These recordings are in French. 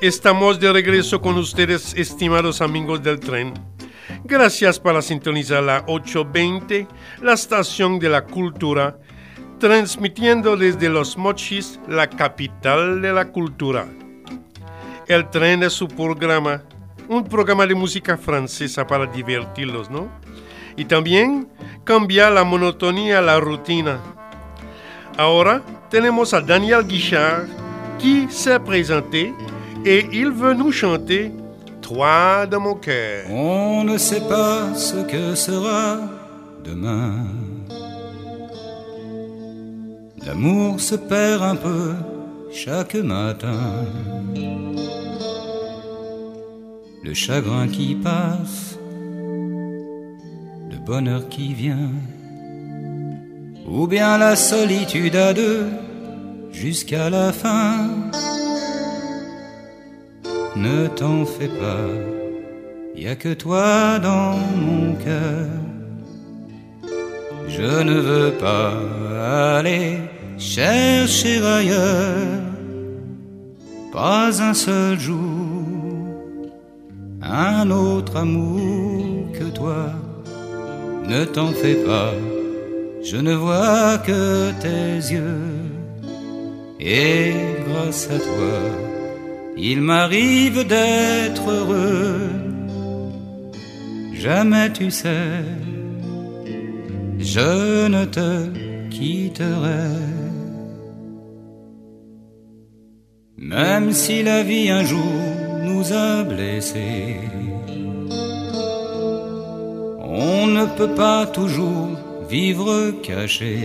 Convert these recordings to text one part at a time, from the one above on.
Estamos de regreso con ustedes, estimados amigos del tren. Gracias para sintonizar la 820, la estación de la cultura, transmitiendo desde Los Mochis, la capital de la cultura. El tren es su programa, un programa de música francesa para divertirlos, ¿no? Y también cambiar la monotonía, la rutina. Ahora tenemos a Daniel Guichard, qui s'est présenté et il veut nous chanter Toi de mon cœur. On ne sait pas ce que sera demain. L'amour se perd un peu chaque matin. Le chagrin qui passe, le bonheur qui vient, ou bien la solitude à deux jusqu'à la fin ne t'en fais pas, y a que toi dans mon cœur. Je ne veux pas aller chercher ailleurs, pas un seul jour, un autre amour que toi. Ne t'en fais pas, je ne vois que tes yeux, et grâce à toi il m'arrive d'être heureux. Jamais tu sais, je ne te quitterai. Même si la vie un jour nous a blessés, on ne peut pas toujours vivre caché.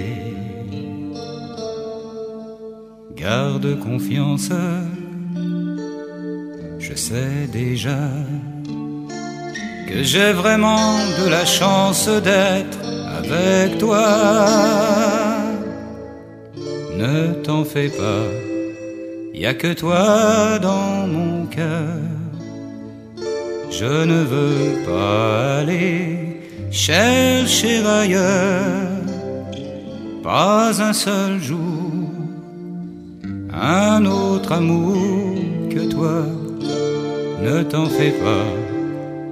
Garde confiance je sais déjà que j'ai vraiment de la chance d'être avec toi. Ne t'en fais pas, y a que toi dans mon cœur. Je ne veux pas aller chercher ailleurs, pas un seul jour, un autre amour que toi ne t'en fais pas,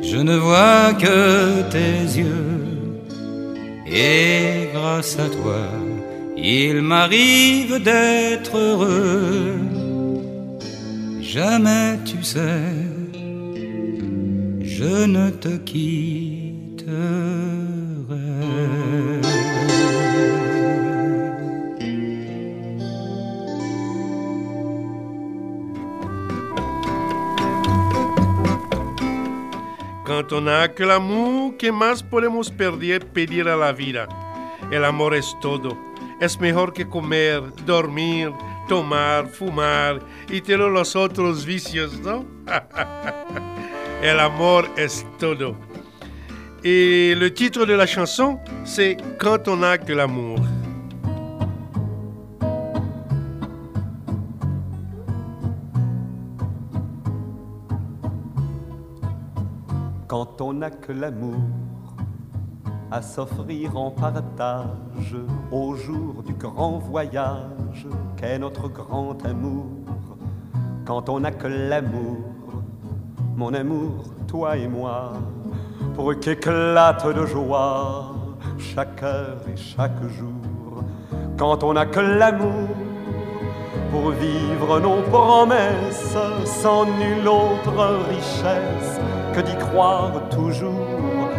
je ne vois que tes yeux. Et grâce à toi, il m'arrive d'être heureux. Jamais tu sais, je ne te quitterai. Cuando no que amor, ¿qué más podemos pedir, pedir a la vida? El amor es todo. Es mejor que comer, dormir, tomar, fumar y tener los otros vicios, ¿no? El amor es todo. Y le título de la chanson, c'est Quand on a que l'amour. quand on n'a que l'amour à s'offrir en partage au jour du grand voyage qu'est notre grand amour? Quand on n'a que l'amour, mon amour, toi et moi, pour qu'éclate de joie chaque heure et chaque jour. Quand on n'a que l'amour pour vivre nos promesses sans nulle autre richesse que d'y croire toujours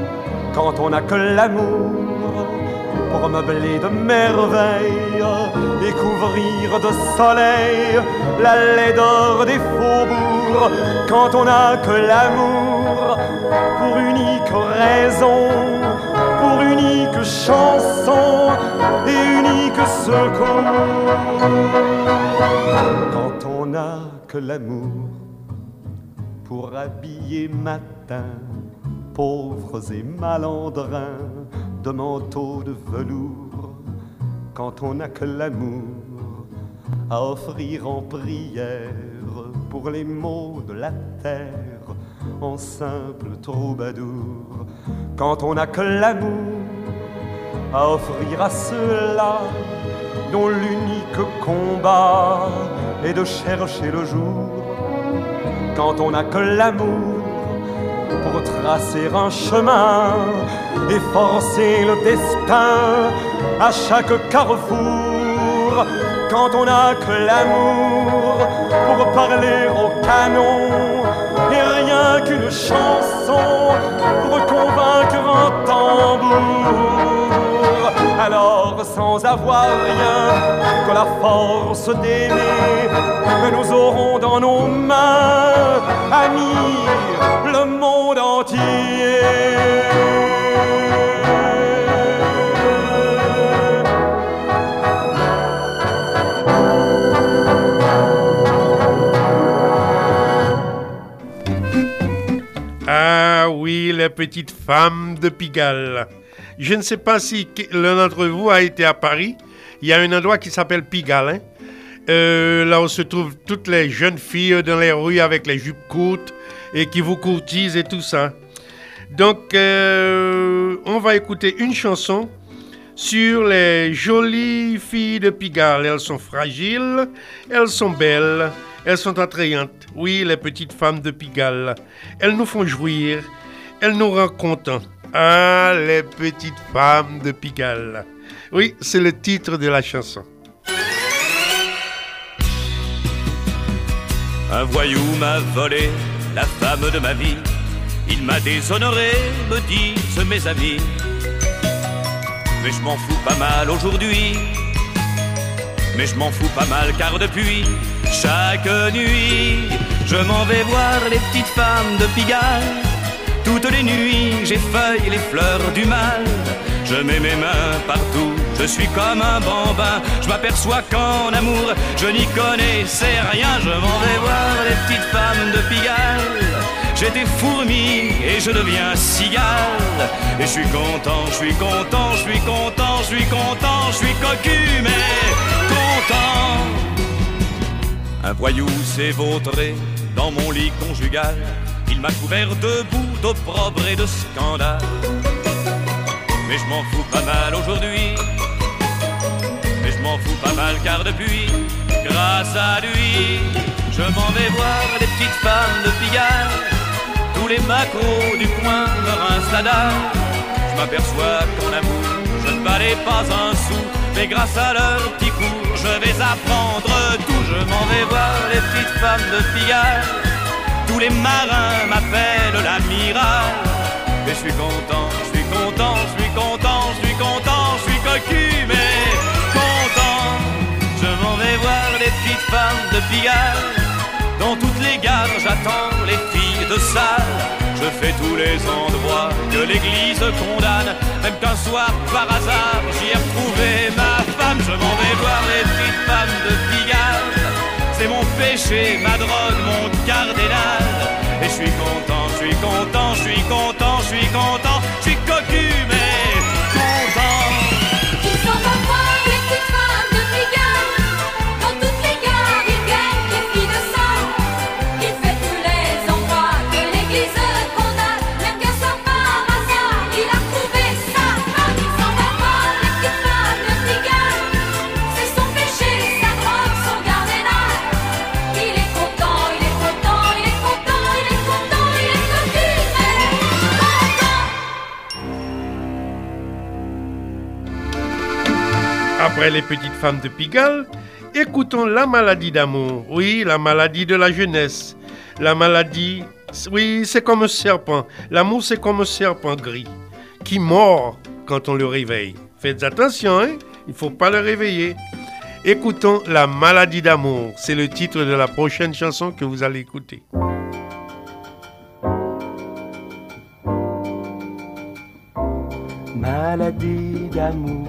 quand on n'a que l'amour pour meubler de merveilles et couvrir de soleil la laideur des faubourgs quand on n'a que l'amour pour unique raison pour unique chanson et unique secours quand on n'a que l'amour pour habiller matin pauvres et malandrins de manteaux de velours. Quand on n'a que l'amour à offrir en prière pour les maux de la terre en simple troubadour. Quand on n'a que l'amour à offrir à ceux-là dont l'unique combat est de chercher le jour. Quand on n'a que l'amour pour tracer un chemin et forcer le destin à chaque carrefour. Quand on n'a que l'amour pour parler au canon qu'une chanson pour convaincre un tambour. Alors sans avoir rien que la force d'aimer, nous aurons dans nos mains, amis, le monde entier. Oui, les petites femmes de Pigalle. Je ne sais pas si l'un d'entre vous a été à Paris. Il y a un endroit qui s'appelle Pigalle. Hein. Euh, là où se trouvent toutes les jeunes filles dans les rues avec les jupes courtes et qui vous courtisent et tout ça. Donc, euh, on va écouter une chanson sur les jolies filles de Pigalle. Elles sont fragiles, elles sont belles, elles sont attrayantes. Oui, les petites femmes de Pigalle. Elles nous font jouir elle nous rend contents. Ah, les petites femmes de Pigalle. Oui, c'est le titre de la chanson. Un voyou m'a volé la femme de ma vie. Il m'a déshonoré, me disent mes amis. Mais je m'en fous pas mal aujourd'hui. Mais je m'en fous pas mal car depuis chaque nuit, je m'en vais voir les petites femmes de Pigalle toutes les nuits, j'effeuille les fleurs du mal. Je mets mes mains partout, je suis comme un bambin. Je m'aperçois qu'en amour, je n'y connaissais rien. Je m'en vais voir les petites femmes de Pigalle. J'étais fourmi et je deviens cigale. Et je suis content, je suis content, je suis content, je suis content, je suis cocu, mais content. Un voyou s'est dans mon lit conjugal m'a couvert de boue, d'opprobre et de scandale. Mais je m'en fous pas mal aujourd'hui. Mais je m'en fous pas mal car depuis, grâce à lui, je m'en vais voir les petites femmes de Pigalle. Tous les macros du coin me rincent la Je m'aperçois qu'en amour, je ne valais pas un sou. Mais grâce à leur petit cours, je vais apprendre tout. Je m'en vais voir les petites femmes de Pigalle tous les marins m'appellent l'amiral. Et je suis content, je suis content, je suis content, je suis content, je suis cocu, mais content. Je m'en vais voir les petites femmes de Pigalle. Dans toutes les gares, j'attends les filles de salle. Je fais tous les endroits que l'église condamne. Même qu'un soir, par hasard, j'y ai retrouvé ma femme. Je m'en vais voir les petites femmes de Pigalle c'est mon péché, ma drogue, mon cardinal. Et je suis content, je suis content, je suis content, je suis content, je suis cocu, mais Les petites femmes de Pigalle, écoutons la maladie d'amour. Oui, la maladie de la jeunesse. La maladie, oui, c'est comme un serpent. L'amour, c'est comme un serpent gris qui mord quand on le réveille. Faites attention, hein? il ne faut pas le réveiller. Écoutons La maladie d'amour. C'est le titre de la prochaine chanson que vous allez écouter. Maladie d'amour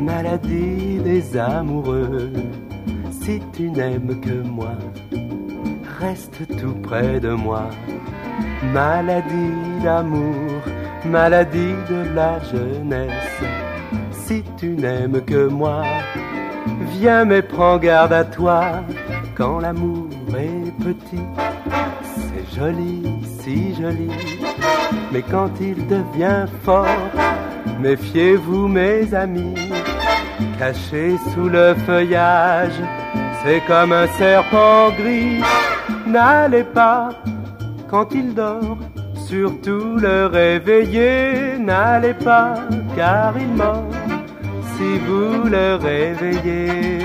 maladie des amoureux. Si tu n'aimes que moi, reste tout près de moi. Maladie d'amour, maladie de la jeunesse. Si tu n'aimes que moi, viens mais prends garde à toi. Quand l'amour est petit, c'est joli, si joli. Mais quand il devient fort, méfiez-vous mes amis caché sous le feuillage, c'est comme un serpent gris. N'allez pas quand il dort, surtout le réveiller. N'allez pas car il mord si vous le réveillez.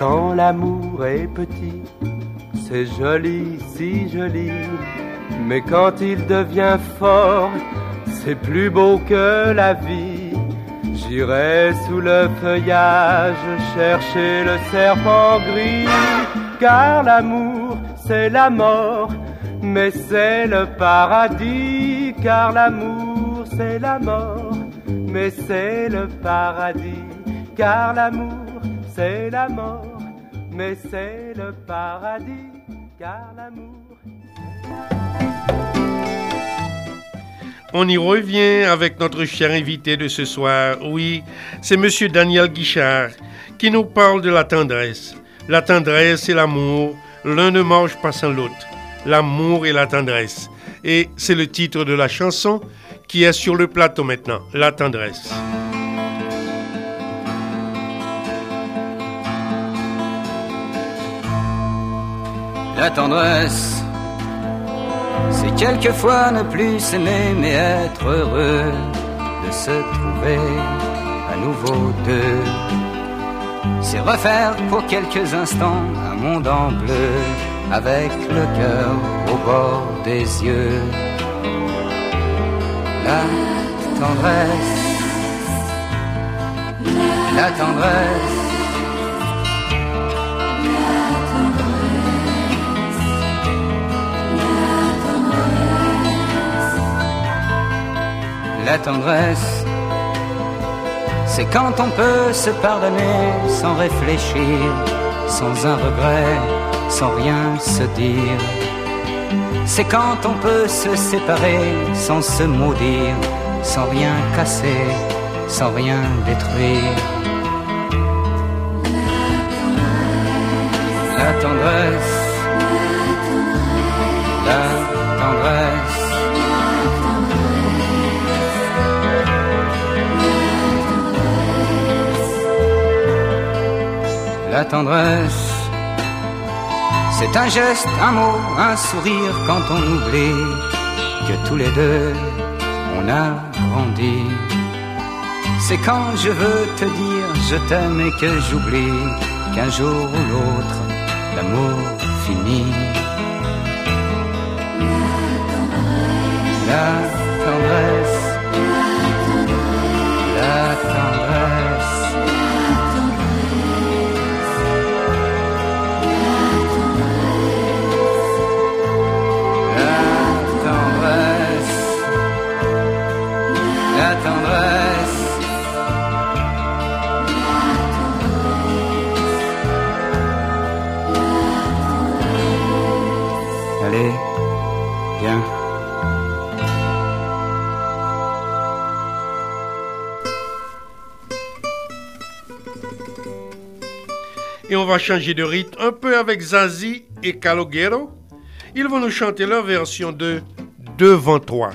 Quand l'amour est petit, c'est joli, si joli, mais quand il devient fort, c'est plus beau que la vie. J'irai sous le feuillage chercher le serpent gris, car l'amour c'est la mort, mais c'est le paradis, car l'amour c'est la mort, mais c'est le paradis, car l'amour c'est la mort mais c'est le paradis, car l'amour. On y revient avec notre cher invité de ce soir. Oui, c'est Monsieur Daniel Guichard qui nous parle de la tendresse. La tendresse et l'amour, l'un ne mange pas sans l'autre. L'amour et la tendresse. Et c'est le titre de la chanson qui est sur le plateau maintenant, La tendresse. La tendresse, c'est quelquefois ne plus s'aimer mais être heureux de se trouver à nouveau deux. C'est refaire pour quelques instants un monde en bleu avec le cœur au bord des yeux. La tendresse, la tendresse la tendresse, c'est quand on peut se pardonner sans réfléchir, sans un regret, sans rien se dire. C'est quand on peut se séparer sans se maudire, sans rien casser, sans rien détruire. La tendresse, la tendresse. La tendresse. C'est un geste, un mot, un sourire quand on oublie que tous les deux on a grandi. C'est quand je veux te dire je t'aime et que j'oublie qu'un jour ou l'autre l'amour finit. La tendresse, Et on va changer de rythme un peu avec Zazie et Calogero. Ils vont nous chanter leur version de Devant toi.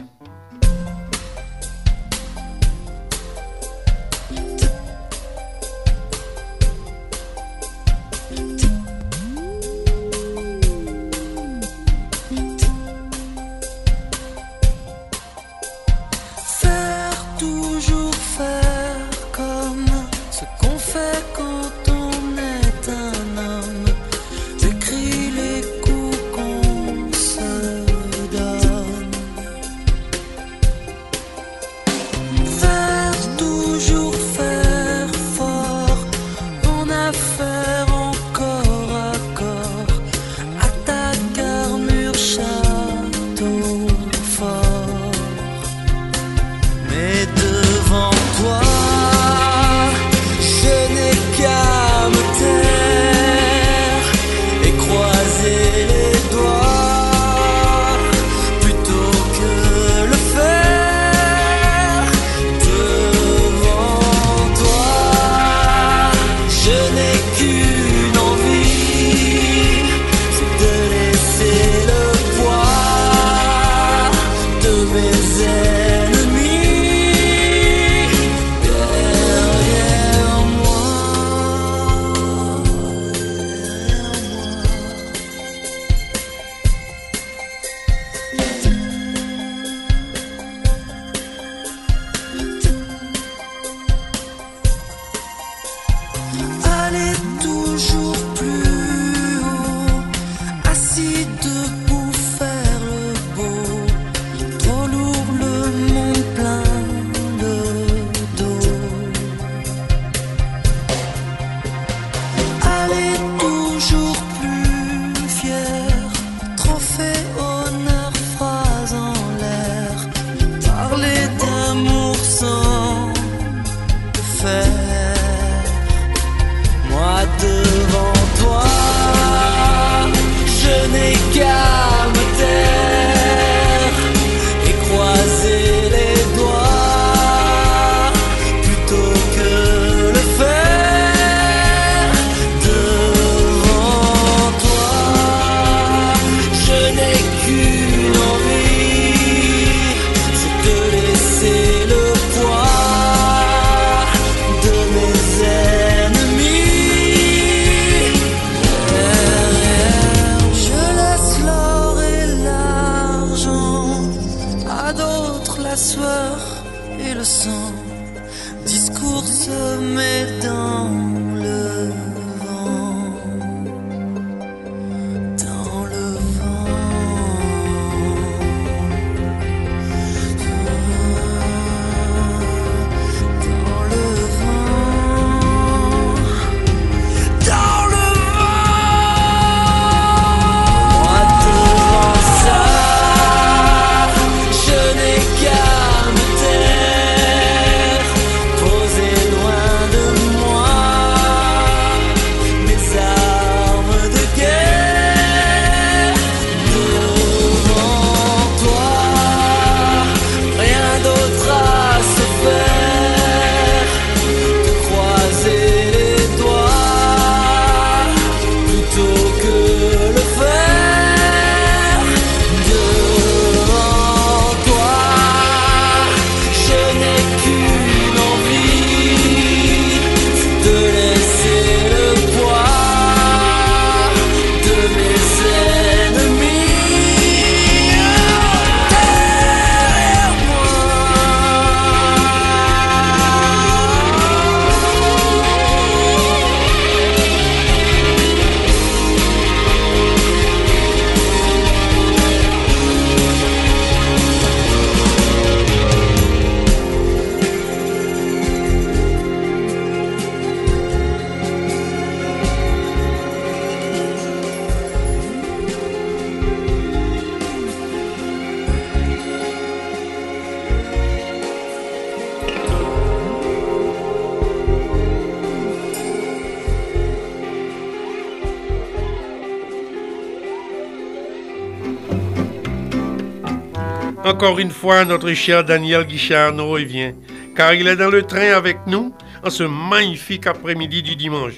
Encore une fois, notre cher Daniel Guichard revient, car il est dans le train avec nous en ce magnifique après-midi du dimanche.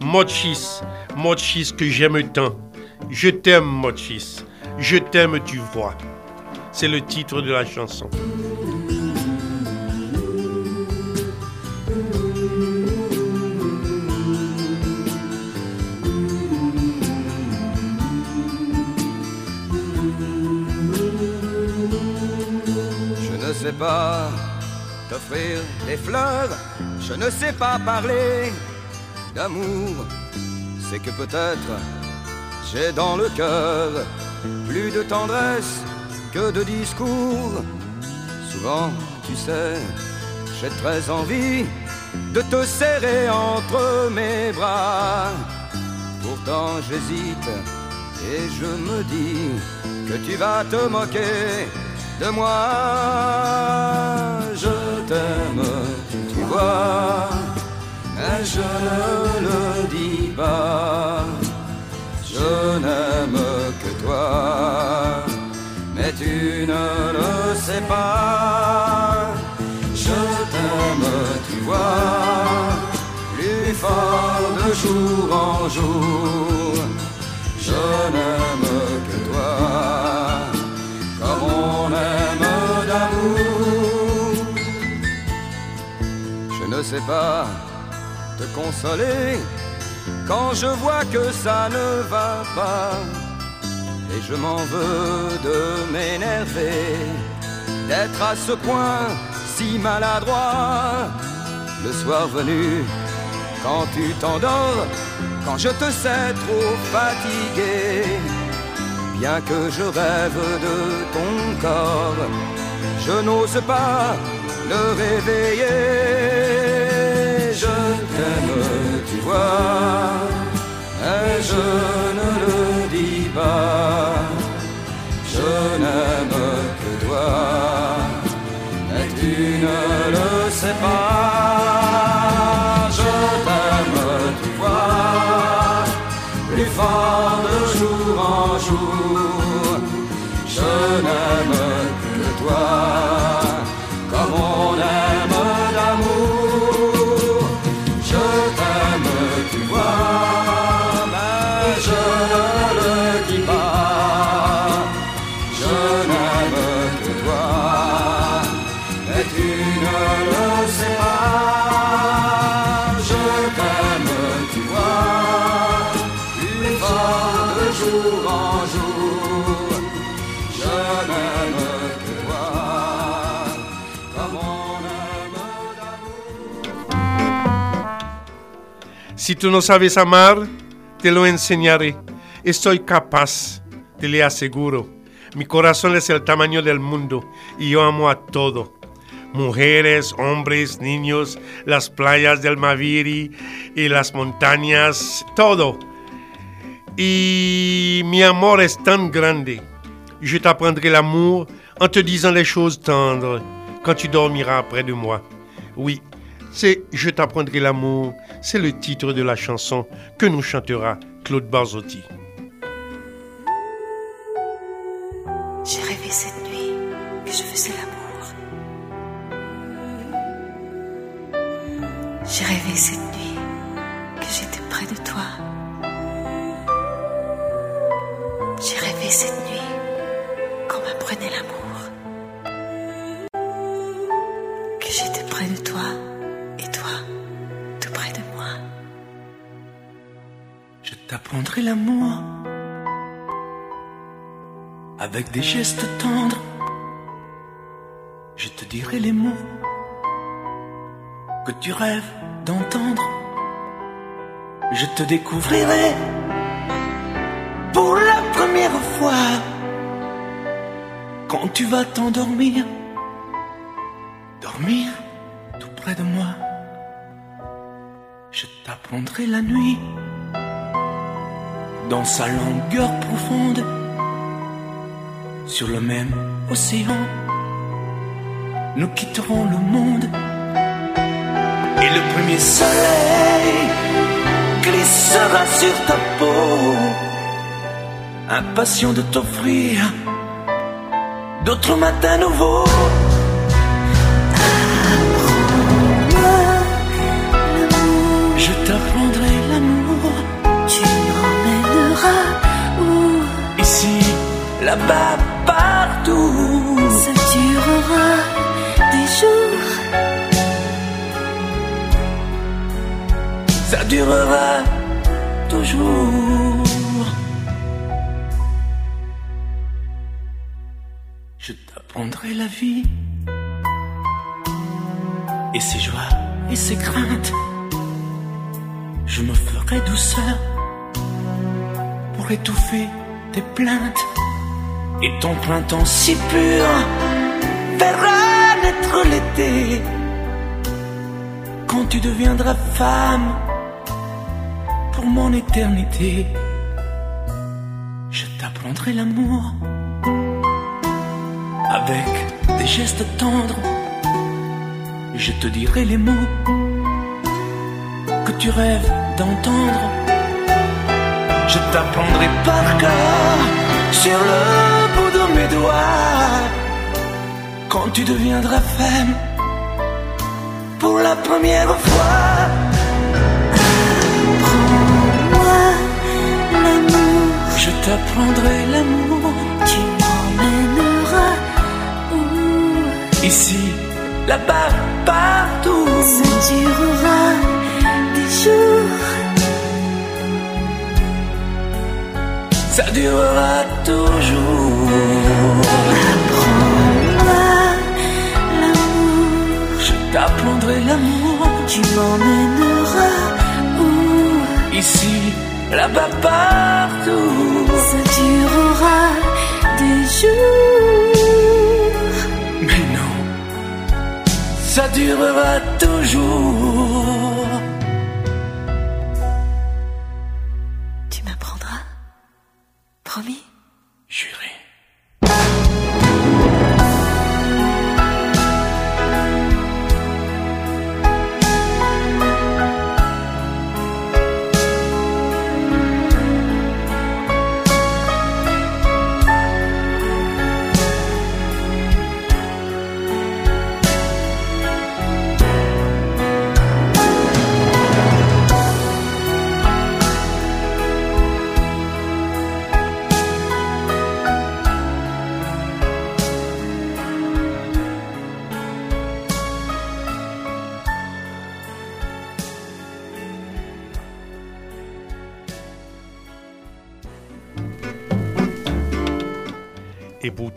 Mochis, Mochis que j'aime tant. Je t'aime, Mochis. Je t'aime, tu vois. C'est le titre de la chanson. T'offrir des fleurs, je ne sais pas parler d'amour. C'est que peut-être j'ai dans le cœur plus de tendresse que de discours. Souvent, tu sais, j'ai très envie de te serrer entre mes bras. Pourtant, j'hésite et je me dis que tu vas te moquer de moi. Je t'aime, tu vois, mais je ne le dis pas. Je n'aime que toi, mais tu ne le sais pas. Je t'aime, tu vois, plus fort de jour en jour. Je n'aime que toi ne sais pas te consoler quand je vois que ça ne va pas. Et je m'en veux de m'énerver, d'être à ce point si maladroit. Le soir venu, quand tu t'endors, quand je te sais trop fatigué Bien que je rêve de ton corps, je n'ose pas le réveiller. Tu vois, et je ne le dis pas. Si tú no sabes amar, te lo enseñaré. Estoy capaz, te le aseguro. Mi corazón es el tamaño del mundo y yo amo a todo. Mujeres, hombres, niños, las playas del Maviri y las montañas, todo. Y mi amor es tan grande. Je t'apprendrai l'amour en te disant les choses tendres quand tu dormiras près de moi. Oui, c'est Je t'apprendrai l'amour, c'est le titre de la chanson que nous chantera Claude Barzotti. J'ai rêvé cette nuit que je faisais l'amour. J'ai rêvé cette nuit avec des gestes tendres. Je te dirai les mots que tu rêves d'entendre. Je te découvrirai pour la première fois quand tu vas t'endormir. Dormir tout près de moi. Je t'apprendrai la nuit dans sa longueur profonde, sur le même océan, nous quitterons le monde. Et le premier soleil glissera sur ta peau, impatient de t'offrir d'autres matins nouveaux. Là-bas, partout. Ça durera des jours. Ça durera toujours. Je t'apprendrai la vie. Et ses joies et ses craintes. Je me ferai douceur pour étouffer tes plaintes. Et ton printemps si pur verra naître l'été. Quand tu deviendras femme pour mon éternité, je t'apprendrai l'amour avec des gestes tendres. Je te dirai les mots que tu rêves d'entendre. Je t'apprendrai par cœur sur le quand tu deviendras femme pour la première fois. Moi, l'amour, Je t'apprendrai l'amour tu m'emmèneras où? Ici, là-bas, partout. Ça durera des jours. Ça durera toujours. Moi, l'amour, Je t'apprendrai l'amour tu m'emmèneras où? Ici, là-bas, partout. Ça durera des jours. Mais non, ça durera toujours.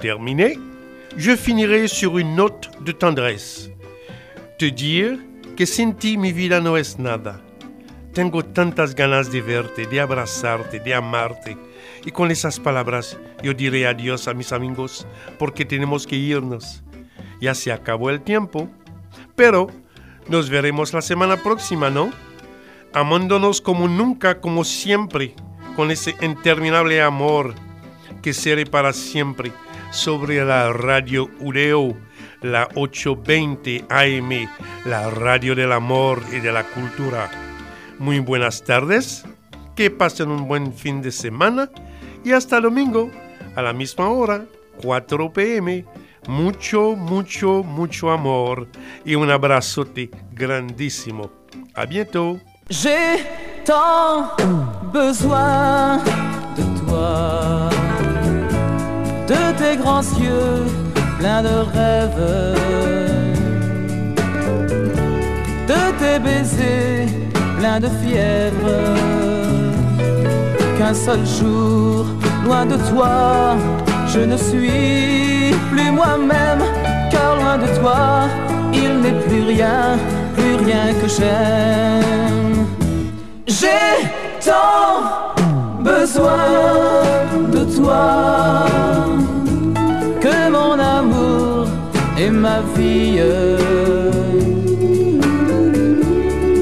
Terminer, je finirai sur une note de tendresse. Te dire que sin ti mi vida no es nada. Tengo tantas ganas de verte, de abrazarte, de amarte. Y con esas palabras yo diré adiós a mis amigos porque tenemos que irnos. Ya se acabó el tiempo, pero nos veremos la semana próxima, ¿no? Amándonos como nunca, como siempre, con ese interminable amor que seré para siempre sobre la radio Ureo, la 820 AM, la radio del amor y de la cultura. Muy buenas tardes, que pasen un buen fin de semana y hasta domingo a la misma hora, 4 pm. Mucho, mucho, mucho amor y un abrazote grandísimo. A bientôt. J'ai tant besoin de toi, de tes grands yeux pleins de rêves, de tes baisers pleins de fièvre. Qu'un seul jour, loin de toi, je ne suis plus moi-même, car loin de toi, il n'est plus rien, plus rien que j'aime. J'ai tant besoin et ma vie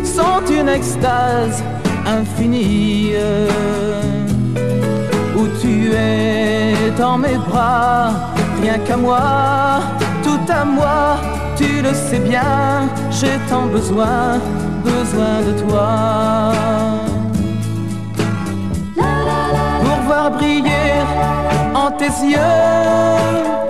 sont une extase infinie où tu es dans mes bras, rien qu'à moi, tout à moi, tu le sais bien, j'ai tant besoin, besoin de toi. Pour voir briller en tes yeux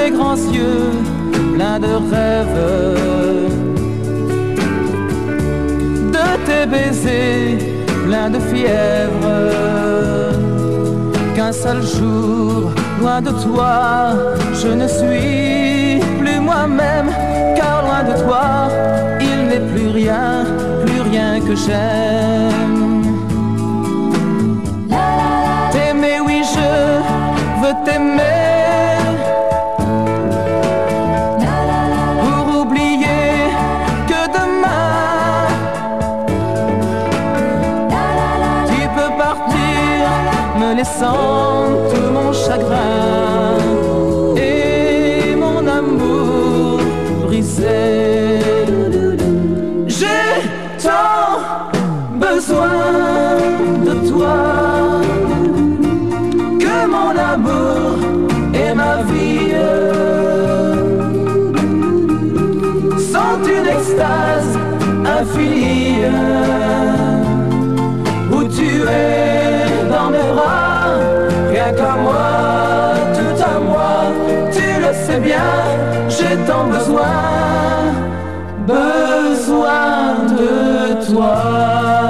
tes grands yeux pleins de rêves, de tes baisers pleins de fièvre qu'un seul jour, loin de toi, je ne suis plus moi-même, car loin de toi, il n'est plus rien, plus rien que j'aime. T'aimer, oui, je veux t'aimer. Infinie où tu es dans mes bras, rien qu'à moi, tout à moi, tu le sais bien, j'ai tant besoin, besoin de toi.